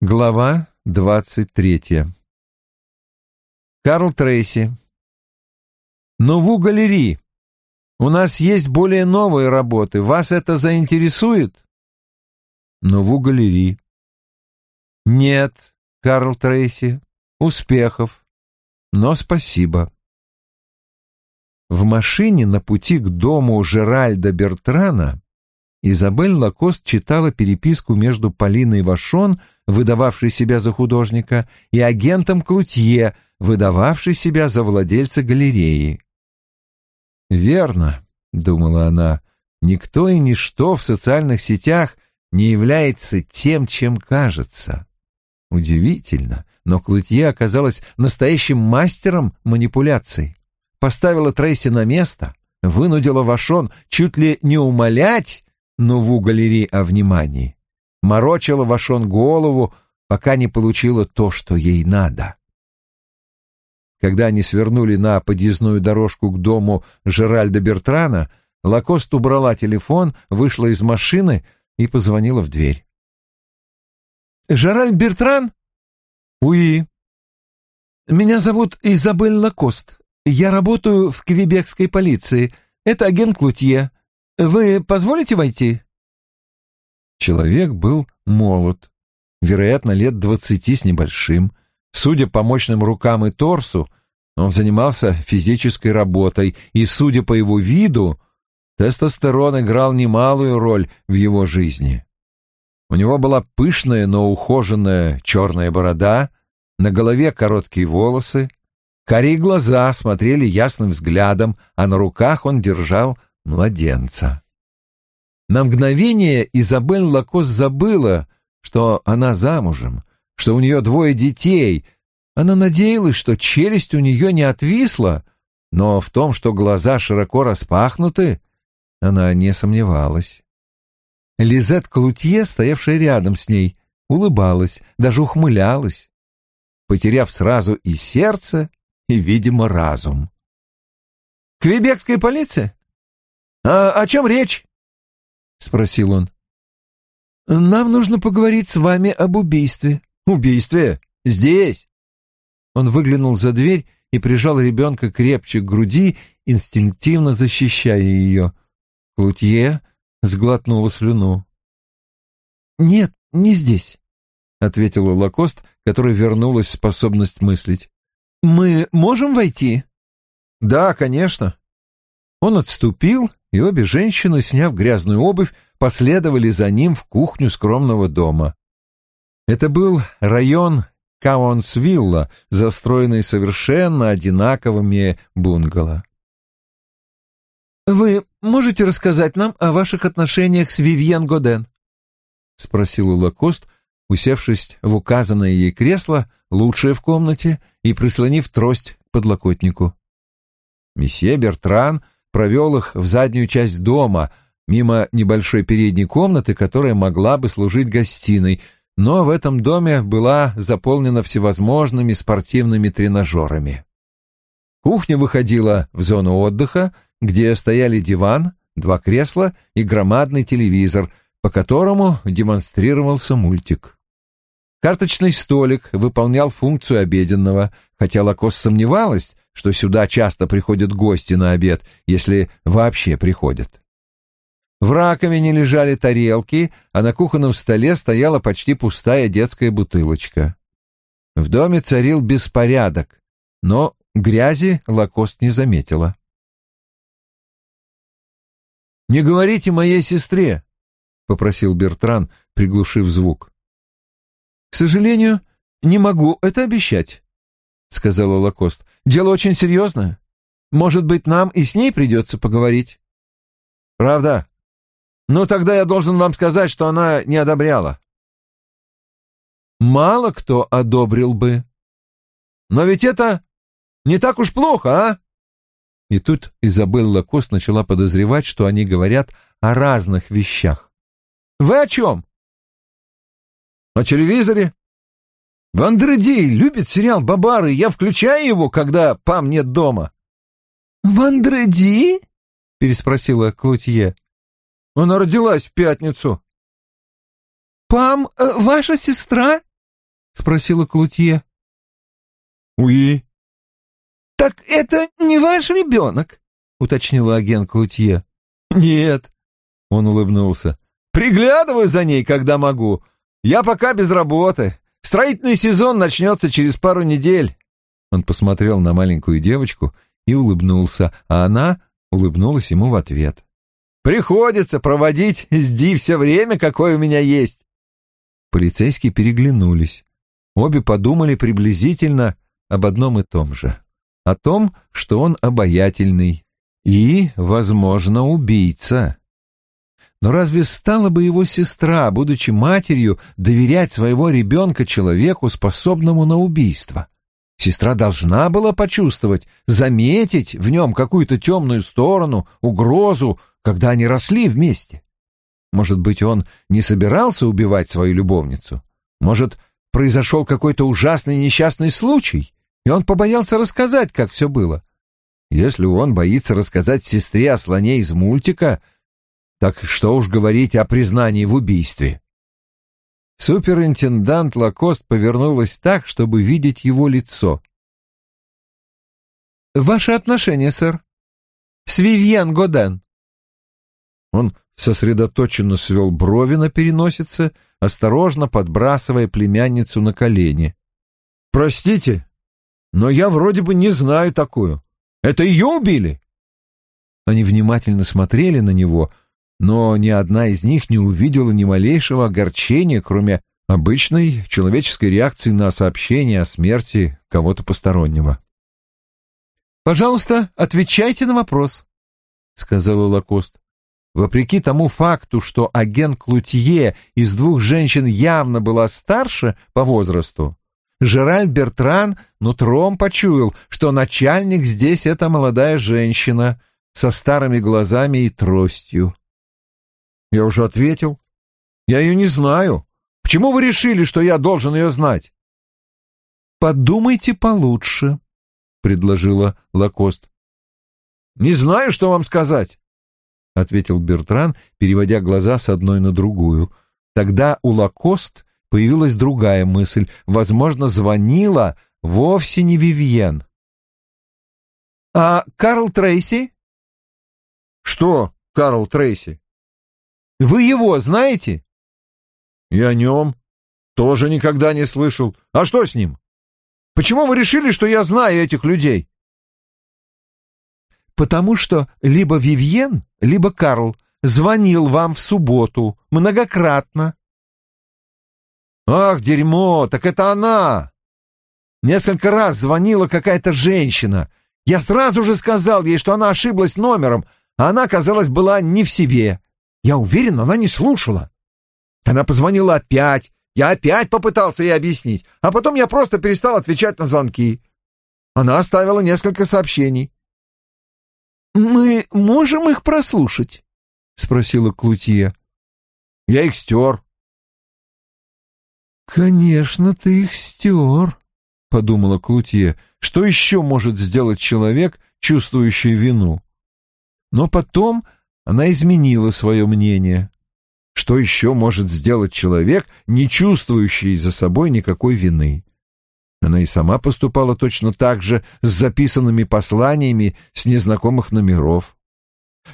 Глава двадцать третья. Карл Трейси. Нову галерей. У нас есть более новые работы. Вас это заинтересует? Нову галерей. Нет, Карл Трейси. Успехов. Но спасибо. В машине на пути к дому Жеральда Бертрана Изабель Лакост читала переписку между Полиной Вашон, выдававшей себя за художника, и агентом Клутье, выдававшей себя за владельца галереи. «Верно», — думала она, — «никто и ничто в социальных сетях не является тем, чем кажется». Удивительно, но Клутье оказалась настоящим мастером манипуляций. Поставила Трейси на место, вынудила Вашон чуть ли не умолять Нову галереи о внимании. Морочила Вашон голову, пока не получила то, что ей надо. Когда они свернули на подъездную дорожку к дому Жеральда Бертрана, Лакост убрала телефон, вышла из машины и позвонила в дверь. «Жераль Бертран?» «Уи». «Меня зовут Изабель Лакост. Я работаю в квебекской полиции. Это агент Клутье. Вы позволите войти?» Человек был молод, вероятно, лет двадцати с небольшим. Судя по мощным рукам и торсу, он занимался физической работой, и, судя по его виду, тестостерон играл немалую роль в его жизни. У него была пышная, но ухоженная черная борода, на голове короткие волосы, карие глаза смотрели ясным взглядом, а на руках он держал младенца. На мгновение Изабель Лакос забыла, что она замужем, что у нее двое детей. Она надеялась, что челюсть у нее не отвисла, но в том, что глаза широко распахнуты, она не сомневалась. Лизет Клутье, стоявшая рядом с ней, улыбалась, даже ухмылялась, потеряв сразу и сердце, и, видимо, разум. «Квебекская полиция? А о чем речь?» — спросил он. «Нам нужно поговорить с вами об убийстве». «Убийстве? Здесь?» Он выглянул за дверь и прижал ребенка крепче к груди, инстинктивно защищая ее. Клутье сглотнула слюну. «Нет, не здесь», — ответила Лакост, которой вернулась способность мыслить. «Мы можем войти?» «Да, конечно». Он отступил, и обе женщины, сняв грязную обувь, последовали за ним в кухню скромного дома. Это был район Каонсвилла, застроенный совершенно одинаковыми бунгало. «Вы можете рассказать нам о ваших отношениях с Вивьен Годен?» — спросил Лакост, усевшись в указанное ей кресло, лучшее в комнате, и прислонив трость к подлокотнику. Месье Бертран провел их в заднюю часть дома, мимо небольшой передней комнаты, которая могла бы служить гостиной, но в этом доме была заполнена всевозможными спортивными тренажерами. Кухня выходила в зону отдыха, где стояли диван, два кресла и громадный телевизор, по которому демонстрировался мультик. Карточный столик выполнял функцию обеденного, хотя Лакос сомневалась, что сюда часто приходят гости на обед, если вообще приходят. В раковине лежали тарелки, а на кухонном столе стояла почти пустая детская бутылочка. В доме царил беспорядок, но грязи Лакост не заметила. «Не говорите моей сестре», — попросил Бертран, приглушив звук. «К сожалению, не могу это обещать», — сказала Лакост. «Дело очень серьезное. Может быть, нам и с ней придется поговорить». «Правда? Ну, тогда я должен вам сказать, что она не одобряла». «Мало кто одобрил бы». «Но ведь это не так уж плохо, а?» И тут Изабелла Лакост начала подозревать, что они говорят о разных вещах. «Вы о чем?» «О телевизоре. Вандредей любит сериал «Бабары», я включаю его, когда Пам нет дома». «Вандреди?» — переспросила Клутье. «Она родилась в пятницу». «Пам, э, ваша сестра?» спросила Клутье. «Уи». «Так это не ваш ребенок?» — уточнила агент Клутье. «Нет», — он улыбнулся. «Приглядываю за ней, когда могу. Я пока без работы. Строительный сезон начнется через пару недель». Он посмотрел на маленькую девочку и улыбнулся, а она улыбнулась ему в ответ. «Приходится проводить с Ди все время, какое у меня есть». Полицейские переглянулись. Обе подумали приблизительно об одном и том же. О том, что он обаятельный и, возможно, убийца. Но разве стала бы его сестра, будучи матерью, доверять своего ребенка человеку, способному на убийство? Сестра должна была почувствовать, заметить в нем какую-то темную сторону, угрозу, когда они росли вместе. Может быть, он не собирался убивать свою любовницу? Может, произошел какой-то ужасный несчастный случай, и он побоялся рассказать, как все было? Если он боится рассказать сестре о слоне из мультика, так что уж говорить о признании в убийстве. Суперинтендант Лакост повернулась так, чтобы видеть его лицо. «Ваши отношения, сэр? С Вивьен Годен?» Он сосредоточенно свел брови на переносице, осторожно подбрасывая племянницу на колени. «Простите, но я вроде бы не знаю такую. Это ее убили?» Они внимательно смотрели на него, но ни одна из них не увидела ни малейшего огорчения, кроме обычной человеческой реакции на сообщение о смерти кого-то постороннего. «Пожалуйста, отвечайте на вопрос», — сказала Лакост. Вопреки тому факту, что агент Клутье из двух женщин явно была старше по возрасту, Жераль Бертран нутром почуял, что начальник здесь — это молодая женщина со старыми глазами и тростью. Я уже ответил. Я ее не знаю. Почему вы решили, что я должен ее знать? Подумайте получше, предложила Лакост. Не знаю, что вам сказать, ответил Бертран, переводя глаза с одной на другую. Тогда у Лакост появилась другая мысль. Возможно, звонила вовсе не Вивьен. «А Карл Трейси?» «Что Карл Трейси?» Вы его знаете? И о нем тоже никогда не слышал. А что с ним? Почему вы решили, что я знаю этих людей? Потому что либо Вивьен, либо Карл звонил вам в субботу многократно. Ах, дерьмо, так это она! Несколько раз звонила какая-то женщина. Я сразу же сказал ей, что она ошиблась номером, а она, казалось, была не в себе. Я уверен, она не слушала. Она позвонила опять. Я опять попытался ей объяснить, а потом я просто перестал отвечать на звонки. Она оставила несколько сообщений. «Мы можем их прослушать?» — спросила Клутье. «Я их стер». «Конечно, ты их стер», — подумала Клутье. «Что еще может сделать человек, чувствующий вину?» Но потом она изменила свое мнение. Что еще может сделать человек, не чувствующий за собой никакой вины? Она и сама поступала точно так же с записанными посланиями с незнакомых номеров.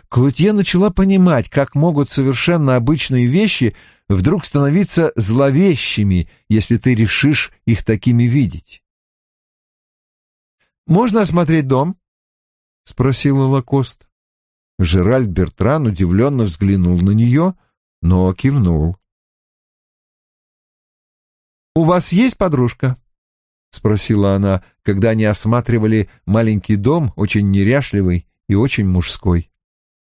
Клутье начала понимать, как могут совершенно обычные вещи вдруг становиться зловещими, если ты решишь их такими видеть. «Можно осмотреть дом?» — спросила Лакост. Жеральд Бертран удивленно взглянул на нее, но кивнул. «У вас есть подружка?» — спросила она, когда они осматривали маленький дом, очень неряшливый и очень мужской.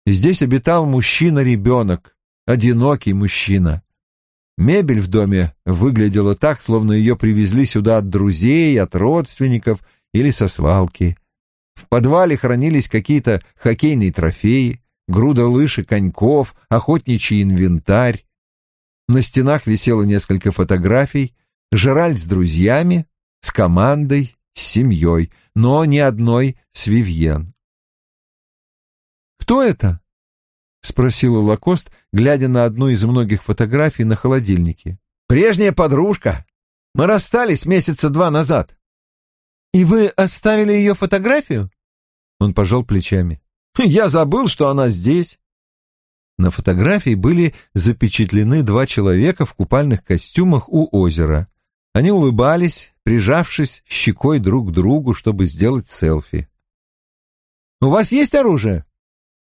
Здесь обитал мужчина-ребенок, одинокий мужчина. Мебель в доме выглядела так, словно ее привезли сюда от друзей, от родственников или со свалки. В подвале хранились какие-то хоккейные трофеи, груда лыж и коньков, охотничий инвентарь. На стенах висело несколько фотографий, Жеральд с друзьями, с командой, с семьей, но ни одной с Вивьен. «Кто это?» — спросила Лакост, глядя на одну из многих фотографий на холодильнике. «Прежняя подружка. Мы расстались месяца два назад». «И вы оставили ее фотографию?» Он пожал плечами. «Я забыл, что она здесь». На фотографии были запечатлены два человека в купальных костюмах у озера. Они улыбались, прижавшись щекой друг к другу, чтобы сделать селфи. «У вас есть оружие?»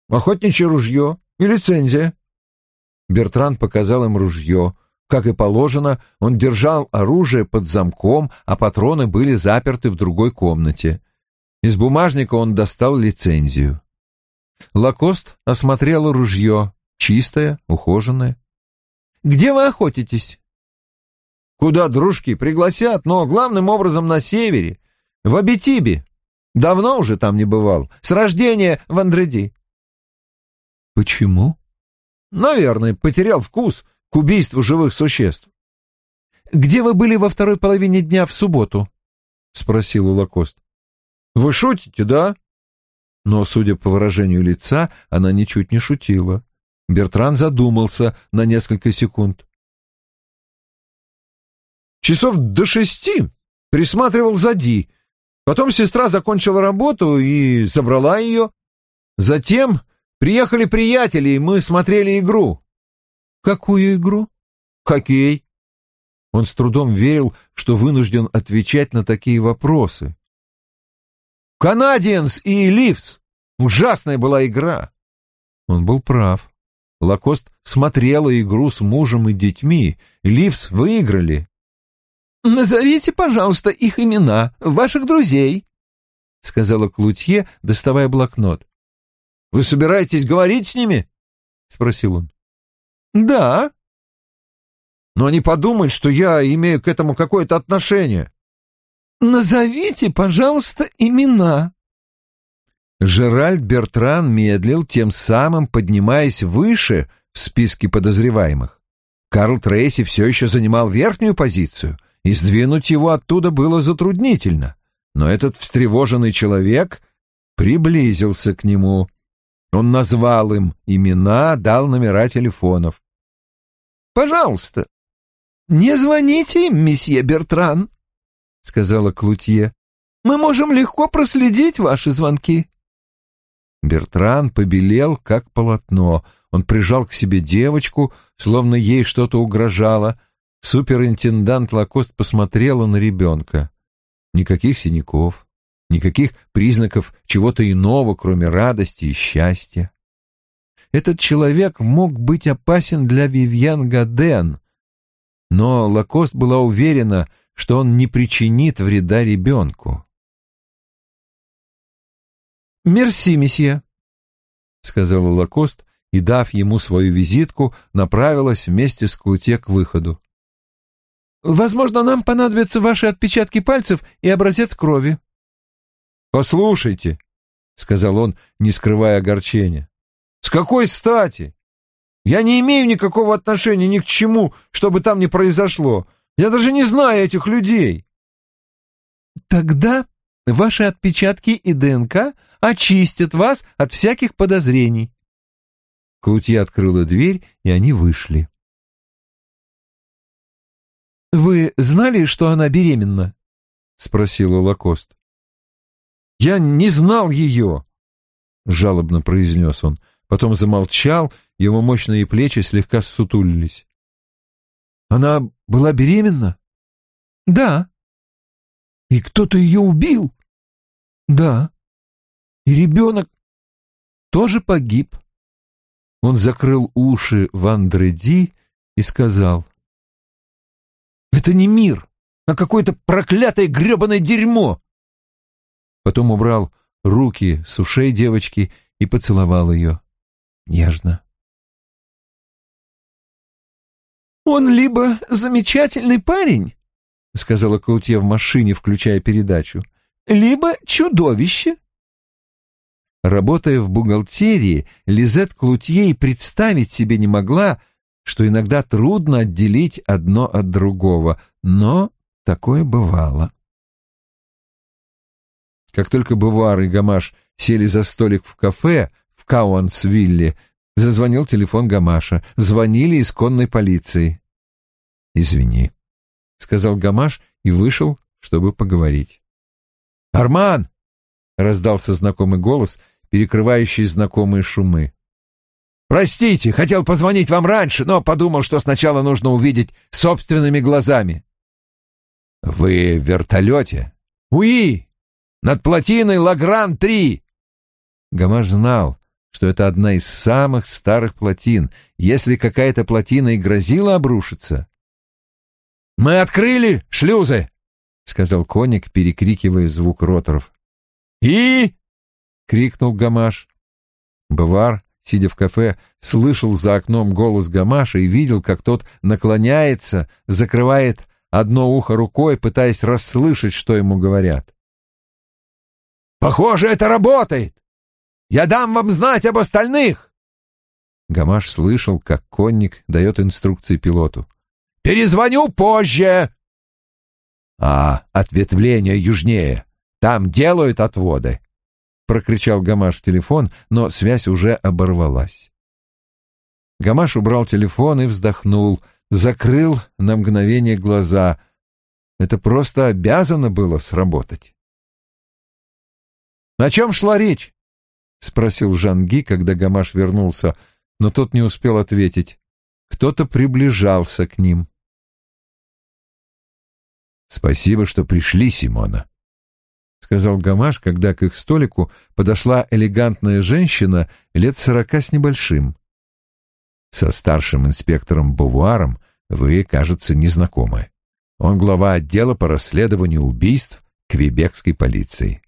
«Охотничье ружье и лицензия». Бертран показал им ружье. Как и положено, он держал оружие под замком, а патроны были заперты в другой комнате. Из бумажника он достал лицензию. Лакост осмотрел ружье, чистое, ухоженное. «Где вы охотитесь?» «Куда дружки пригласят, но главным образом на севере, в Абитибе. Давно уже там не бывал, с рождения в Андреди». «Почему?» «Наверное, потерял вкус к убийству живых существ». «Где вы были во второй половине дня в субботу?» — спросил Лакост. Вы шутите, да? Но, судя по выражению лица, она ничуть не шутила. Бертран задумался на несколько секунд. Часов до шести присматривал за Ди. Потом сестра закончила работу и забрала ее. Затем приехали приятели, и мы смотрели игру. Какую игру? Хоккей. Он с трудом верил, что вынужден отвечать на такие вопросы. Канадиенс и Ливс. Ужасная была игра. Он был прав. Лакост смотрела игру с мужем и детьми. Ливс выиграли. «Назовите, пожалуйста, их имена, ваших друзей», — сказала Клутье, доставая блокнот. «Вы собираетесь говорить с ними?» — спросил он. «Да». «Но они подумают, что я имею к этому какое-то отношение». «Назовите, пожалуйста, имена». Жеральд Бертран медлил, тем самым поднимаясь выше в списке подозреваемых. Карл Трейси все еще занимал верхнюю позицию, и сдвинуть его оттуда было затруднительно. Но этот встревоженный человек приблизился к нему. Он назвал им имена, дал номера телефонов. «Пожалуйста, не звоните им, месье Бертран», — сказала Клутье. «Мы можем легко проследить ваши звонки». Бертран побелел, как полотно. Он прижал к себе девочку, словно ей что-то угрожало. Суперинтендант Лакост посмотрела на ребенка. Никаких синяков, никаких признаков чего-то иного, кроме радости и счастья. Этот человек мог быть опасен для Вивьен Гаден, но Лакост была уверена, что он не причинит вреда ребенку. «Мерси, месье», — сказала Лакост и, дав ему свою визитку, направилась вместе с Клуте к выходу. «Возможно, нам понадобятся ваши отпечатки пальцев и образец крови». «Послушайте», — сказал он, не скрывая огорчения, — «с какой стати? Я не имею никакого отношения ни к чему, что бы там ни произошло. Я даже не знаю этих людей. Тогда ваши отпечатки и ДНК очистят вас от всяких подозрений. Клутье открыла дверь, и они вышли. «Вы знали, что она беременна?» — спросила Лакост. «Я не знал ее», — жалобно произнес он. Потом замолчал, его мощные плечи слегка ссутулились. Она была беременна? Да. И кто-то ее убил? Да. И ребенок тоже погиб. Он закрыл уши Ван Дреди и сказал. «Это не мир, а какое-то проклятое гребаное дерьмо!» Потом убрал руки с ушей девочки и поцеловал ее нежно. «Он либо замечательный парень», — сказала Каутье в машине, включая передачу, — «либо чудовище». Работая в бухгалтерии, Лизет Клутье и представить себе не могла, что иногда трудно отделить одно от другого, но такое бывало. Как только Бувар и Гамаш сели за столик в кафе в Кауансвилле, Зазвонил телефон Гамаша. Звонили из конной полиции. «Извини», — сказал Гамаш и вышел, чтобы поговорить. «Арман!» — раздался знакомый голос, перекрывающий знакомые шумы. «Простите, хотел позвонить вам раньше, но подумал, что сначала нужно увидеть собственными глазами». «Вы в вертолете?» «Уи! Над плотиной Лагран-3!» Гамаш знал, что это одна из самых старых плотин. Если какая-то плотина и грозила обрушиться... «Мы открыли шлюзы!» — сказал конник, перекрикивая звук роторов. «И?» — крикнул Гамаш. Бавар, сидя в кафе, слышал за окном голос Гамаша и видел, как тот наклоняется, закрывает одно ухо рукой, пытаясь расслышать, что ему говорят. «Похоже, это работает! Я дам вам знать об остальных!» Гамаш слышал, как конник дает инструкции пилоту. «Перезвоню позже!» «А ответвление южнее. Там делают отводы!» Прокричал Гамаш в телефон, но связь уже оборвалась. Гамаш убрал телефон и вздохнул, закрыл на мгновение глаза. Это просто обязано было сработать. «О чем шла речь?» — спросил Жанги, когда Гамаш вернулся, но тот не успел ответить. Кто-то приближался к ним. «Спасибо, что пришли, Симона», — сказал Гамаш, когда к их столику подошла элегантная женщина лет сорока с небольшим. Со старшим инспектором Бувуаром вы, кажется, не знакомы. Он глава отдела по расследованию убийств Квебекской полиции.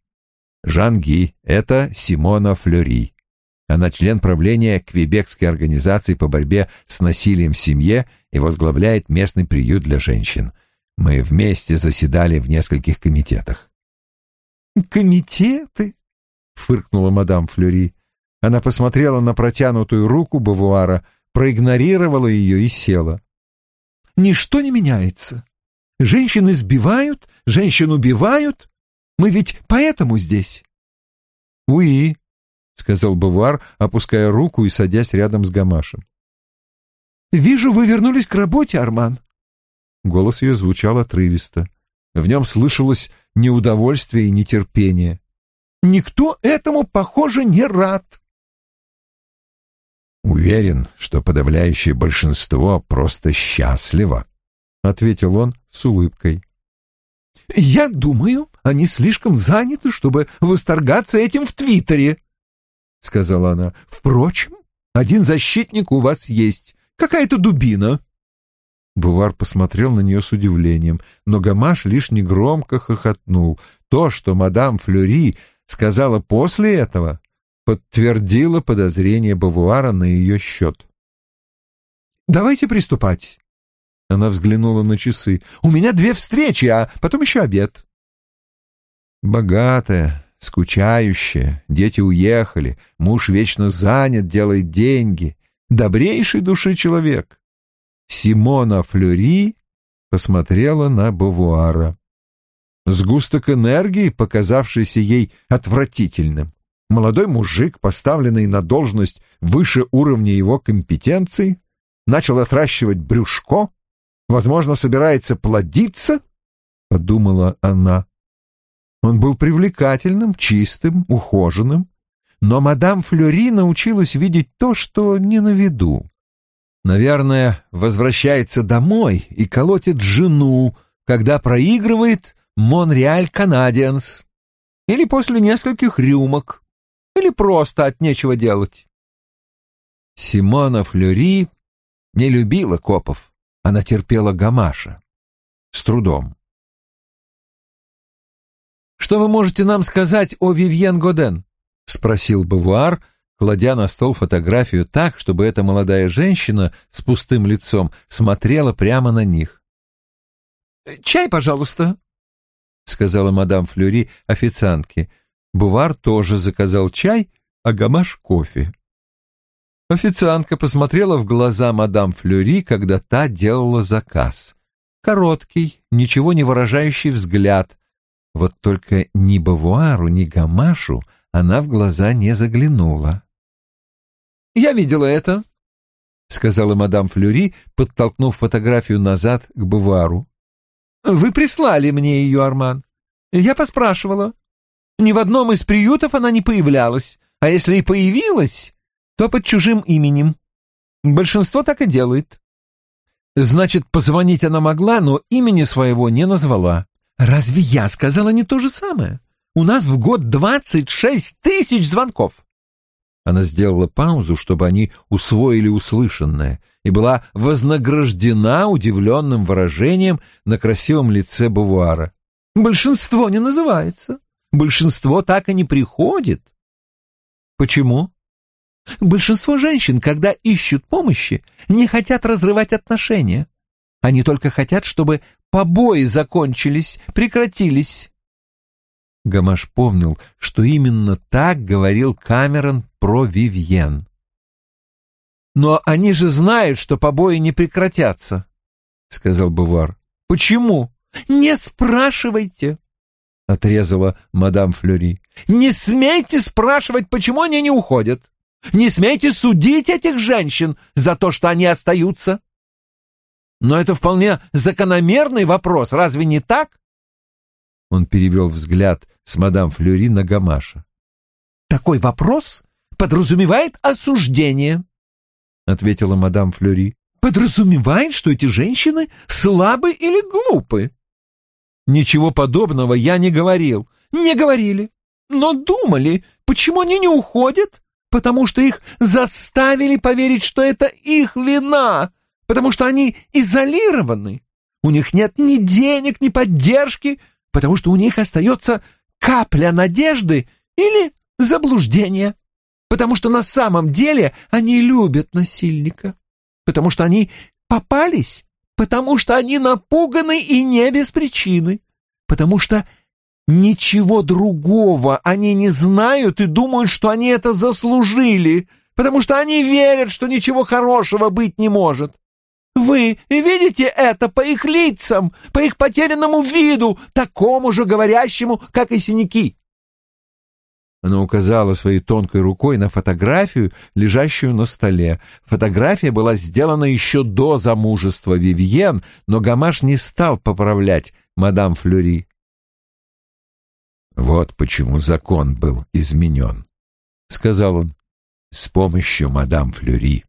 Жан Ги — это Симона Флюри. Она член правления Квебекской организации по борьбе с насилием в семье и возглавляет местный приют для женщин. Мы вместе заседали в нескольких комитетах. «Комитеты?» — фыркнула мадам Флюри. Она посмотрела на протянутую руку Бавуара, проигнорировала ее и села. «Ничто не меняется. Женщин избивают, женщин убивают, мы ведь поэтому здесь. Уи, сказал Бавуар, опуская руку и садясь рядом с Гамашем. Вижу, вы вернулись к работе, Арман. Голос ее звучал отрывисто. В нем слышалось неудовольствие и нетерпение. Никто этому, похоже, не рад. Уверен, что подавляющее большинство просто счастливо, ответил он с улыбкой. Я думаю, они слишком заняты, чтобы восторгаться этим в Твиттере, — сказала она. Впрочем, один защитник у вас есть, какая-то дубина. Бувар посмотрел на нее с удивлением, но Гамаш лишь негромко хохотнул. То, что мадам Флюри сказала после этого, подтвердило подозрение Бавуара на ее счет. «Давайте приступать», она взглянула на часы. «У меня две встречи, а потом еще обед». Богатая, скучающая, дети уехали, муж вечно занят, делает деньги. Добрейший души человек. Симона Флюри посмотрела на Бавуара. Сгусток энергии, показавшийся ей отвратительным. Молодой мужик, поставленный на должность выше уровня его компетенции, начал отращивать брюшко, Возможно, собирается плодиться, — подумала она. Он был привлекательным, чистым, ухоженным, но мадам Флюри научилась видеть то, что не на виду. Наверное, возвращается домой и колотит жену, когда проигрывает Монреаль Канадианс. Или после нескольких рюмок. Или просто от нечего делать. Симона Флюри не любила копов. Она терпела Гамаша. С трудом. «Что вы можете нам сказать о Вивьен Годен?» — спросил Бавуар, кладя на стол фотографию так, чтобы эта молодая женщина с пустым лицом смотрела прямо на них. «Чай, пожалуйста», — сказала мадам Флюри официантке. Бувар тоже заказал чай, а Гамаш — кофе. Официантка посмотрела в глаза мадам Флюри, когда та делала заказ. Короткий, ничего не выражающий взгляд. Вот только ни Бавуару, ни Гамашу она в глаза не заглянула. «Я видела это», — сказала мадам Флюри, подтолкнув фотографию назад к Бавуару. Вы прислали мне ее, Арман. Я поспрашивала. Ни в одном из приютов она не появлялась, а если и появилась, то под чужим именем. Большинство так и делает. Значит, позвонить она могла, но имени своего не назвала. Разве я сказала не то же самое? У нас в год двадцать шесть тысяч звонков. Она сделала паузу, чтобы они усвоили услышанное, и была вознаграждена удивленным выражением на красивом лице Бувуара. Большинство не называется. Большинство так и не приходит. Почему? Большинство женщин, когда ищут помощи, не хотят разрывать отношения. Они только хотят, чтобы побои закончились, прекратились. Гамаш помнил, что именно так говорил Камерон про Вивьен. «Но они же знают, что побои не прекратятся», — сказал Бувар. «Почему?» «Не спрашивайте», — отрезала мадам Флюри. «Не смейте спрашивать, почему они не уходят. Не смейте судить этих женщин за то, что они остаются. Но это вполне закономерный вопрос, разве не так?» Он перевел взгляд с мадам Флюри на Гамаша. «Такой вопрос подразумевает осуждение», — ответила мадам Флюри. «Подразумевает, что эти женщины слабы или глупы». «Ничего подобного я не говорил». «Не говорили, но думали, почему они не уходят потому что их заставили поверить, что это их вина, потому что они изолированы. У них нет ни денег, ни поддержки, потому что у них остается капля надежды или заблуждения, потому что на самом деле они любят насильника, потому что они попались, потому что они напуганы и не без причины, потому что Ничего другого они не знают и думают, что они это заслужили, потому что они верят, что ничего хорошего быть не может. Вы видите это по их лицам, по их потерянному виду, такому же говорящему, как и синяки. Она указала своей тонкой рукой на фотографию, лежащую на столе. Фотография была сделана еще до замужества Вивьен, но Гамаш не стал поправлять мадам Флюри. Вот почему закон был изменен, — сказал он, — с помощью мадам Флюри.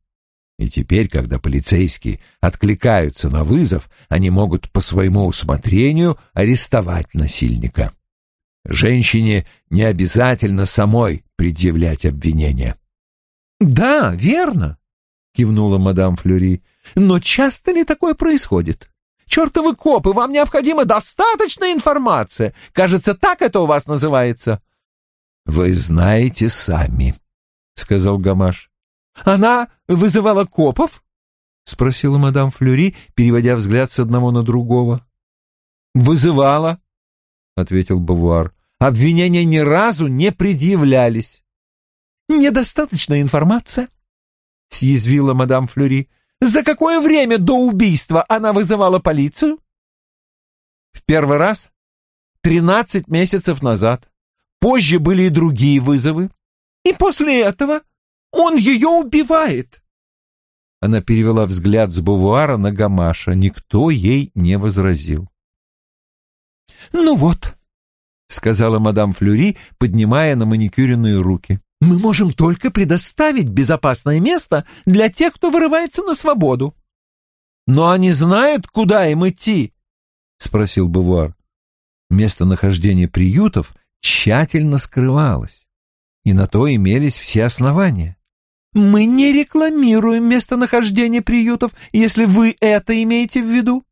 И теперь, когда полицейские откликаются на вызов, они могут по своему усмотрению арестовать насильника. Женщине не обязательно самой предъявлять обвинения. — Да, верно, — кивнула мадам Флюри, — но часто ли такое происходит? Чертовы копы, вам необходима достаточная информация. Кажется, так это у вас называется. Вы знаете сами, сказал Гамаш. Она вызывала копов? спросила мадам Флюри, переводя взгляд с одного на другого. Вызывала, ответил Бавуар. Обвинения ни разу не предъявлялись. Недостаточная информация, съязвила мадам Флюри. За какое время до убийства она вызывала полицию? В первый раз? Тринадцать месяцев назад. Позже были и другие вызовы. И после этого он ее убивает. Она перевела взгляд с бувуара на Гамаша. Никто ей не возразил. «Ну вот», — сказала мадам Флюри, поднимая на маникюренные руки. Мы можем только предоставить безопасное место для тех, кто вырывается на свободу. Но они знают, куда им идти? спросил Бувар. Местонахождение приютов тщательно скрывалось, и на то имелись все основания. Мы не рекламируем местонахождение приютов, если вы это имеете в виду.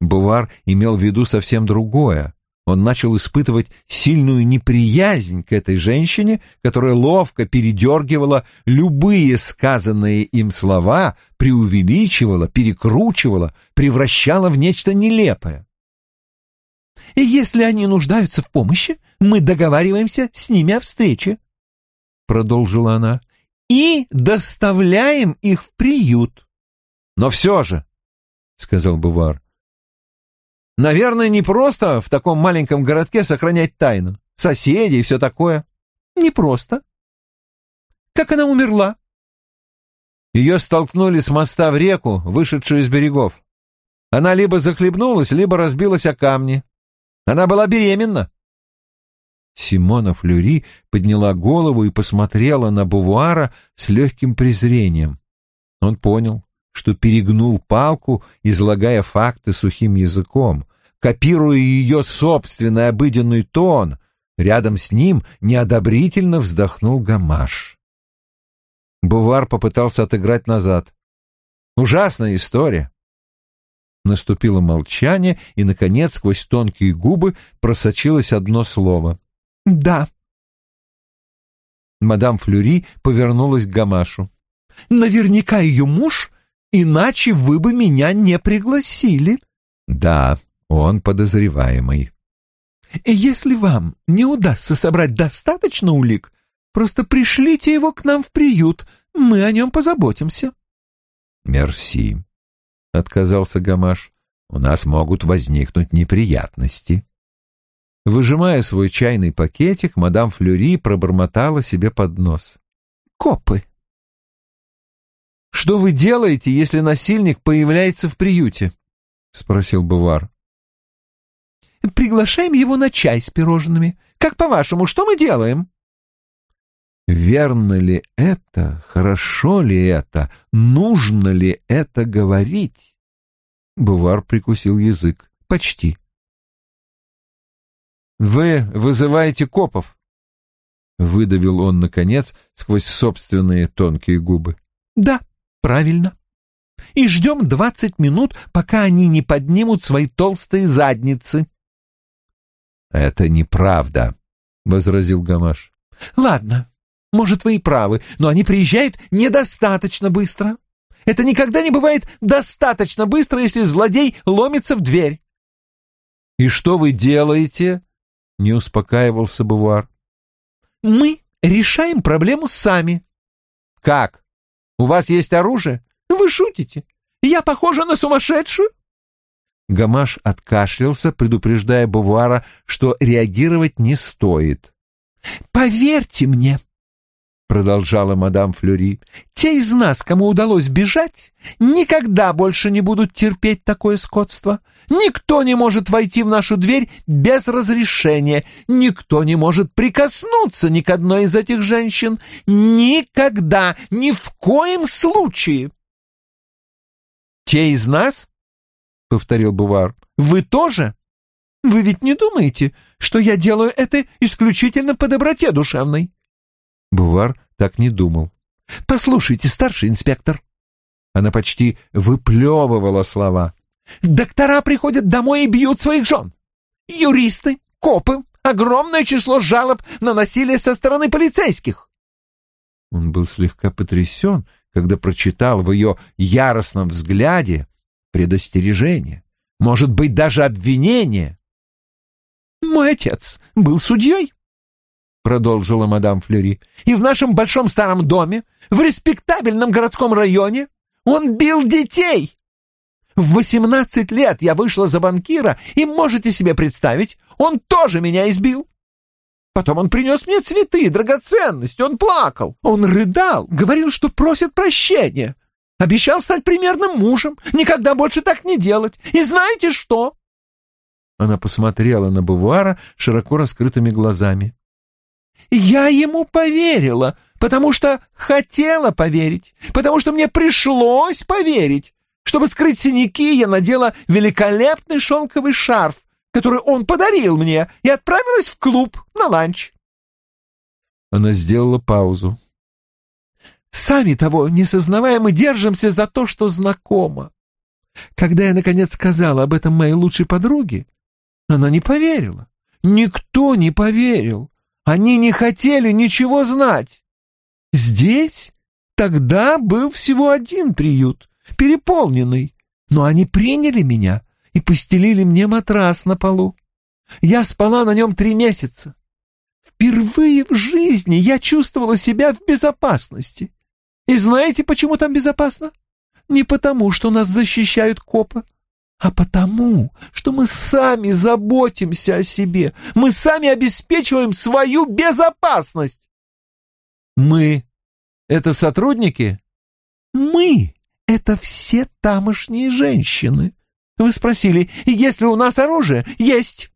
Бувар имел в виду совсем другое он начал испытывать сильную неприязнь к этой женщине, которая ловко передергивала любые сказанные им слова, преувеличивала, перекручивала, превращала в нечто нелепое. «И если они нуждаются в помощи, мы договариваемся с ними о встрече», — продолжила она, — «и доставляем их в приют». «Но все же», — сказал Бувар, Наверное, не просто в таком маленьком городке сохранять тайну. Соседи и все такое. Не просто. Как она умерла? Ее столкнули с моста в реку, вышедшую из берегов. Она либо захлебнулась, либо разбилась о камни. Она была беременна. Симона Флюри подняла голову и посмотрела на Бувуара с легким презрением. Он понял, что перегнул палку, излагая факты сухим языком, копируя ее собственный обыденный тон. Рядом с ним неодобрительно вздохнул Гамаш. Бувар попытался отыграть назад. «Ужасная история. Наступило молчание, и, наконец, сквозь тонкие губы просочилось одно слово. «Да». Мадам Флюри повернулась к Гамашу. «Наверняка ее муж, иначе вы бы меня не пригласили». «Да, он подозреваемый». «Если вам не удастся собрать достаточно улик, просто пришлите его к нам в приют, мы о нем позаботимся». «Мерси», — отказался Гамаш. «У нас могут возникнуть неприятности». Выжимая свой чайный пакетик, мадам Флюри пробормотала себе под нос. «Копы!» «Что вы делаете, если насильник появляется в приюте?» — спросил Бувар. «Приглашаем его на чай с пирожными. Как по-вашему, что мы делаем?» Верно ли это, хорошо ли это, нужно ли это говорить? Бувар прикусил язык. Почти. «Вы вызываете копов?» Выдавил он, наконец, сквозь собственные тонкие губы. «Да, правильно. И ждем двадцать минут, пока они не поднимут свои толстые задницы». «Это неправда», — возразил Гамаш. «Ладно, может, вы и правы, но они приезжают недостаточно быстро. Это никогда не бывает достаточно быстро, если злодей ломится в дверь. «И что вы делаете?» — не успокаивался Бувар. «Мы решаем проблему сами». «Как? У вас есть оружие?» «Вы шутите? Я похожа на сумасшедшую?» Гамаш откашлялся, предупреждая Бувара, что реагировать не стоит. «Поверьте мне, продолжала мадам Флюри, те из нас, кому удалось бежать, никогда больше не будут терпеть такое скотство. Никто не может войти в нашу дверь без разрешения, никто не может прикоснуться ни к одной из этих женщин. Никогда, ни в коем случае. Те из нас? — повторил Бувар. «Вы тоже? Вы ведь не думаете, что я делаю это исключительно по доброте душевной? Бувар так не думал. «Послушайте, старший инспектор!» Она почти выплевывала слова. «Доктора приходят домой и бьют своих жен. Юристы, копы, огромное число жалоб на насилие со стороны полицейских». Он был слегка потрясен, когда прочитал в ее яростном взгляде предостережение, может быть, даже обвинение. «Мой отец был судьей», продолжила мадам Флюри, и в нашем большом старом доме, в респектабельном городском районе, он бил детей. В восемнадцать лет я вышла за банкира, и можете себе представить, он тоже меня избил. Потом он принес мне цветы, драгоценности, он плакал, он рыдал, говорил, что просит прощения. Обещал стать примерным мужем, никогда больше так не делать. И знаете что?» Она посмотрела на Бувара широко раскрытыми глазами. Я ему поверила, потому что хотела поверить, потому что мне пришлось поверить. Чтобы скрыть синяки, я надела великолепный шелковый шарф, который он подарил мне, и отправилась в клуб на ланч. Она сделала паузу. Сами того не сознавая, мы держимся за то, что знакомо. Когда я, наконец, сказала об этом моей лучшей подруге, она не поверила. Никто не поверил. Они не хотели ничего знать. Здесь тогда был всего один приют, переполненный, но они приняли меня и постелили мне матрас на полу. Я спала на нем три месяца. Впервые в жизни я чувствовала себя в безопасности. И знаете, почему там безопасно? Не потому, что нас защищают копы, а потому, что мы сами заботимся о себе, мы сами обеспечиваем свою безопасность. Мы — это сотрудники? Мы — это все тамошние женщины. Вы спросили, есть ли у нас оружие? Есть.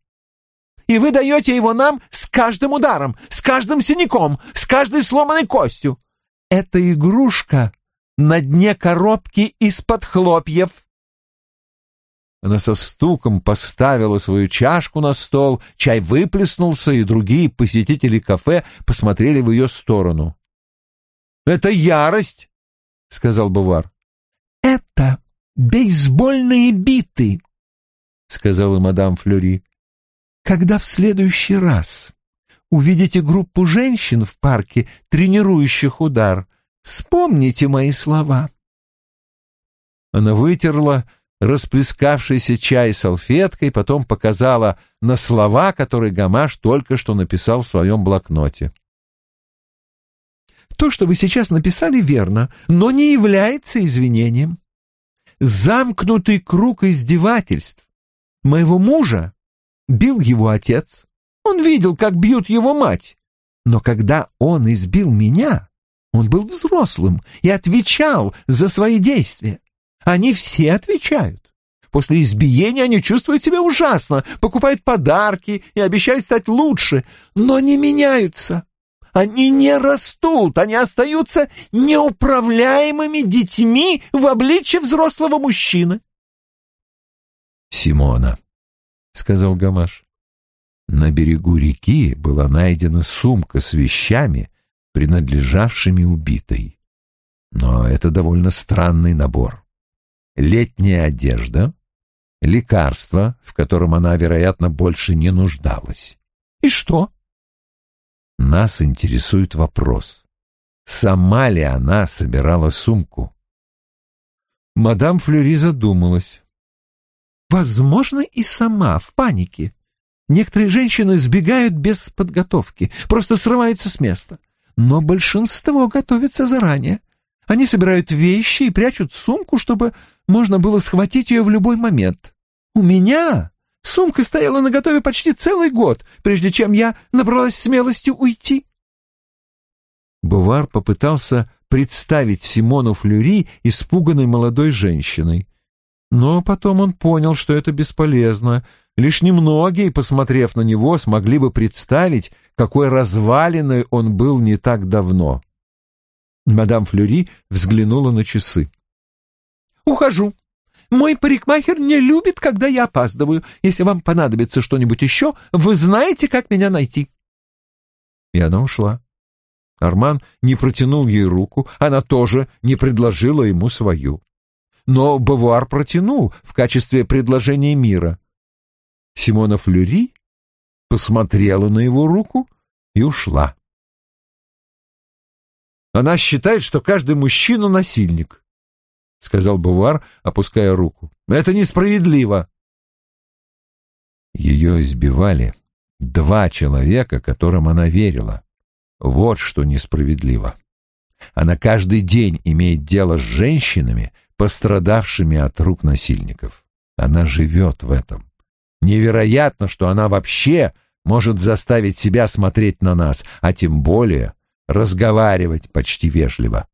И вы даете его нам с каждым ударом, с каждым синяком, с каждой сломанной костью. Это игрушка на дне коробки из-под хлопьев. Она со стуком поставила свою чашку на стол, чай выплеснулся, и другие посетители кафе посмотрели в ее сторону. «Это ярость!» — сказал Бувар. «Это бейсбольные биты», — сказала мадам Флюри. «Когда в следующий раз увидите группу женщин в парке, тренирующих удар, вспомните мои слова». Она вытерла расплескавшийся чай салфеткой, потом показала на слова, которые Гамаш только что написал в своем блокноте. «То, что вы сейчас написали, верно, но не является извинением. Замкнутый круг издевательств. Моего мужа бил его отец. Он видел, как бьют его мать. Но когда он избил меня, он был взрослым и отвечал за свои действия. Они все отвечают. После избиения они чувствуют себя ужасно, покупают подарки и обещают стать лучше, но не меняются. Они не растут, они остаются неуправляемыми детьми в обличье взрослого мужчины. «Симона», — сказал Гамаш, — «на берегу реки была найдена сумка с вещами, принадлежавшими убитой. Но это довольно странный набор летняя одежда, лекарство, в котором она, вероятно, больше не нуждалась. И что? Нас интересует вопрос, сама ли она собирала сумку? Мадам Флюри задумалась. Возможно, и сама, в панике. Некоторые женщины сбегают без подготовки, просто срываются с места. Но большинство готовится заранее. Они собирают вещи и прячут сумку, чтобы можно было схватить ее в любой момент. У меня сумка стояла наготове почти целый год, прежде чем я набралась смелости уйти. Бувар попытался представить Симону Флюри испуганной молодой женщиной. Но потом он понял, что это бесполезно. Лишь немногие, посмотрев на него, смогли бы представить, какой развалиной он был не так давно. Мадам Флюри взглянула на часы. «Ухожу. Мой парикмахер не любит, когда я опаздываю. Если вам понадобится что-нибудь еще, вы знаете, как меня найти». И она ушла. Арман не протянул ей руку, она тоже не предложила ему свою. Но Бавуар протянул в качестве предложения мира. Симона Флюри посмотрела на его руку и ушла. Она считает, что каждый мужчина — насильник, — сказал Бувар, опуская руку. — Это несправедливо. Ее избивали два человека, которым она верила. Вот что несправедливо. Она каждый день имеет дело с женщинами, пострадавшими от рук насильников. Она живет в этом. Невероятно, что она вообще может заставить себя смотреть на нас, а тем более разговаривать почти вежливо.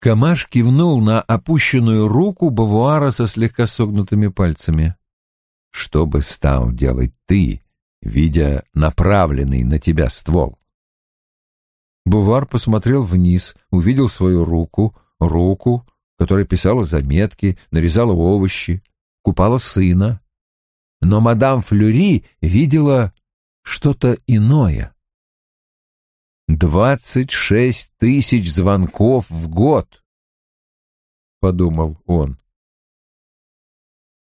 Камаш кивнул на опущенную руку Бавуара со слегка согнутыми пальцами. «Что бы стал делать ты, видя направленный на тебя ствол?» Бувар посмотрел вниз, увидел свою руку, руку, которая писала заметки, нарезала овощи, купала сына. Но мадам Флюри видела что-то иное. Двадцать шесть тысяч звонков в год, — подумал он.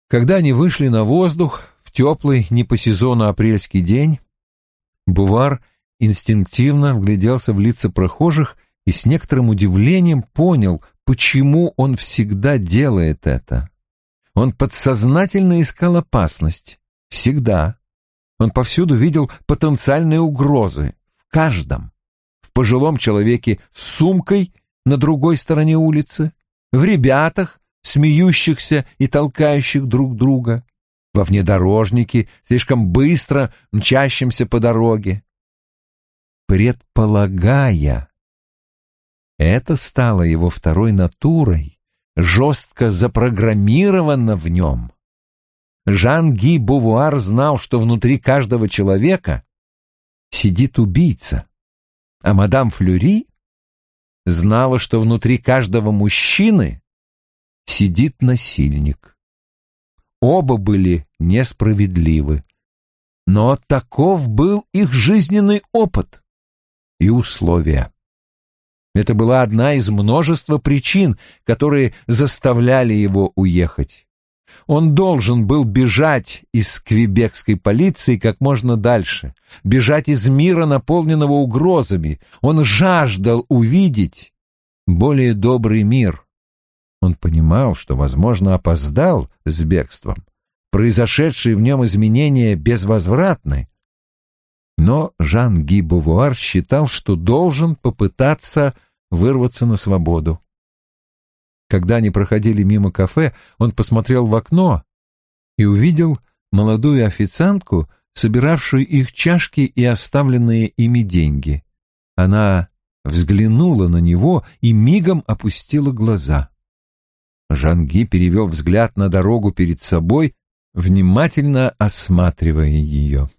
Когда они вышли на воздух в теплый, не по сезону апрельский день, Бувар инстинктивно вгляделся в лица прохожих и с некоторым удивлением понял, почему он всегда делает это. Он подсознательно искал опасность. Всегда. Он повсюду видел потенциальные угрозы. В каждом пожилом человеке с сумкой на другой стороне улицы, в ребятах, смеющихся и толкающих друг друга, во внедорожнике, слишком быстро мчащемся по дороге. Предполагая, это стало его второй натурой, жестко запрограммировано в нем. Жан-Ги Бувуар знал, что внутри каждого человека сидит убийца, а мадам Флюри знала, что внутри каждого мужчины сидит насильник. Оба были несправедливы, но таков был их жизненный опыт и условия. Это была одна из множества причин, которые заставляли его уехать. Он должен был бежать из квебекской полиции как можно дальше, бежать из мира, наполненного угрозами. Он жаждал увидеть более добрый мир. Он понимал, что, возможно, опоздал с бегством. Произошедшие в нем изменения безвозвратны. Но Жан-Ги Бувуар считал, что должен попытаться вырваться на свободу. Когда они проходили мимо кафе, он посмотрел в окно и увидел молодую официантку, собиравшую их чашки и оставленные ими деньги. Она взглянула на него и мигом опустила глаза. Жанги перевел взгляд на дорогу перед собой, внимательно осматривая ее.